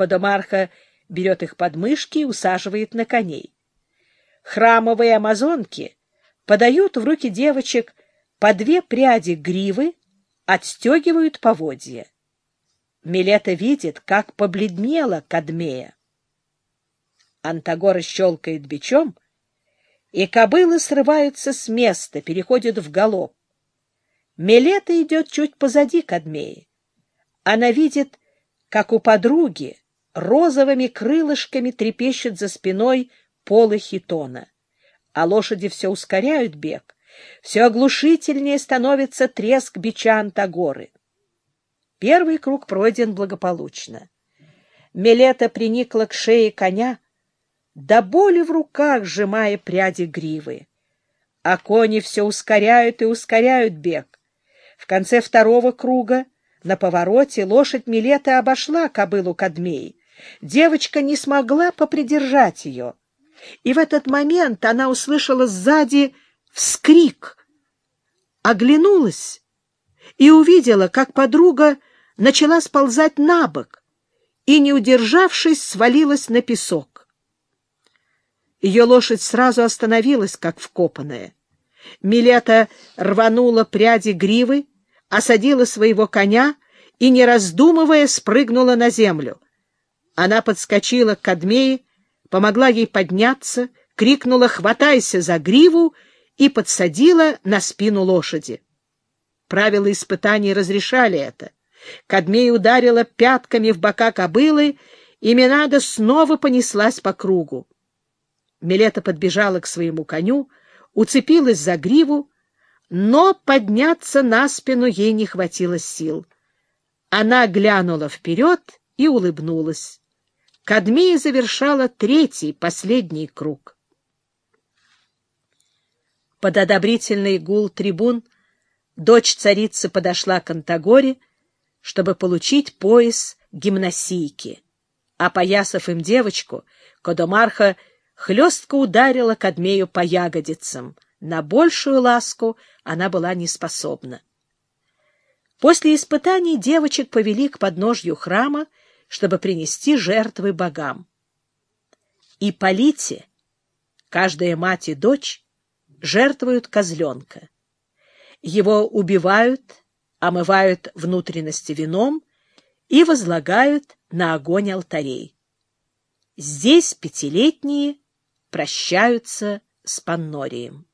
Кодомарха берет их под мышки и усаживает на коней. Храмовые амазонки подают в руки девочек по две пряди гривы, отстегивают поводья. Милета видит, как побледнела Кадмея. Антагора щелкает бичом, и кобылы срываются с места, переходят в галоп. Милета идет чуть позади Кадмеи. Она видит, как у подруги розовыми крылышками трепещет за спиной полы хитона. А лошади все ускоряют бег, все оглушительнее становится треск бича Антагоры. Первый круг пройден благополучно. Милета приникла к шее коня, до боли в руках сжимая пряди гривы. А кони все ускоряют и ускоряют бег. В конце второго круга на повороте лошадь Милета обошла кобылу Кадмеи. Девочка не смогла попридержать ее. И в этот момент она услышала сзади вскрик. Оглянулась и увидела, как подруга начала сползать на бок и, не удержавшись, свалилась на песок. Ее лошадь сразу остановилась, как вкопанная. Милета рванула пряди гривы, осадила своего коня и, не раздумывая, спрыгнула на землю. Она подскочила к Кадмее, помогла ей подняться, крикнула «Хватайся за гриву!» и подсадила на спину лошади. Правила испытаний разрешали это. Кадмей ударила пятками в бока кобылы, и Минада снова понеслась по кругу. Милета подбежала к своему коню, уцепилась за гриву, но подняться на спину ей не хватило сил. Она глянула вперед и улыбнулась. Кадмия завершала третий, последний круг. Под одобрительный гул трибун дочь царицы подошла к Антагоре, чтобы получить пояс гимнасийки. Опоясав им девочку, Кодомарха хлестко ударила Кадмею по ягодицам. На большую ласку она была не способна. После испытаний девочек повели к подножью храма, чтобы принести жертвы богам. И Полите, каждая мать и дочь, жертвуют козленка. Его убивают, омывают внутренности вином и возлагают на огонь алтарей. Здесь пятилетние прощаются с Паннорием.